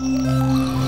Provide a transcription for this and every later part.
Música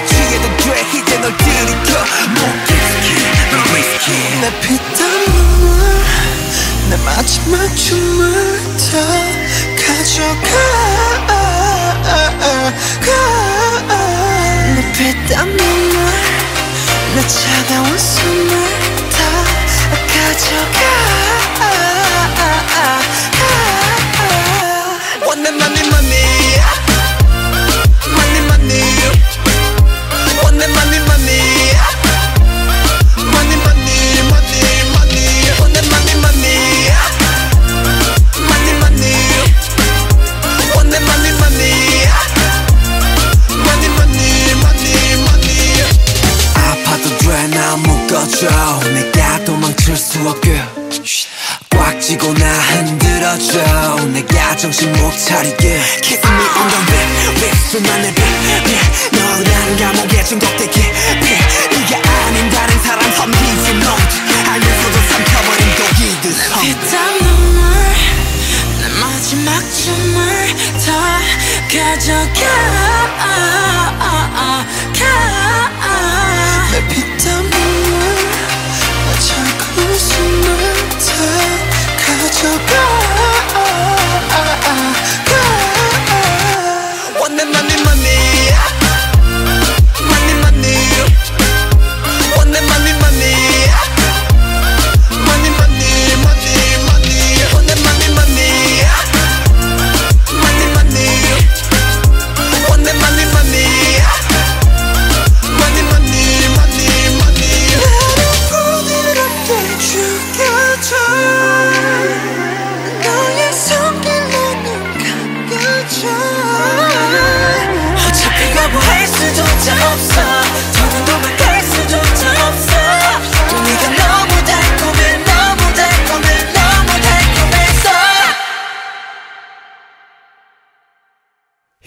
묶어줘 내가 도망칠 수 없게. 꽉 쥐고 나 흔들어줘. 내가 정신 못 차리게. Kiss me on the lip lip 수만의 빛 너라는 감옥에 중독되게. 네가 아닌 다른 사람 섬기지. 못 알면서도 삼켜버린 독이듯 피땀 눈물 내 마지막 춤을 다 가져가. 내 피땀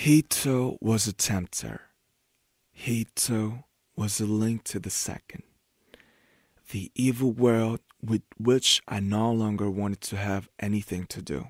He too was a tempter. He too was a link to the second. The evil world with which I no longer wanted to have anything to do.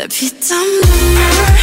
that bir damla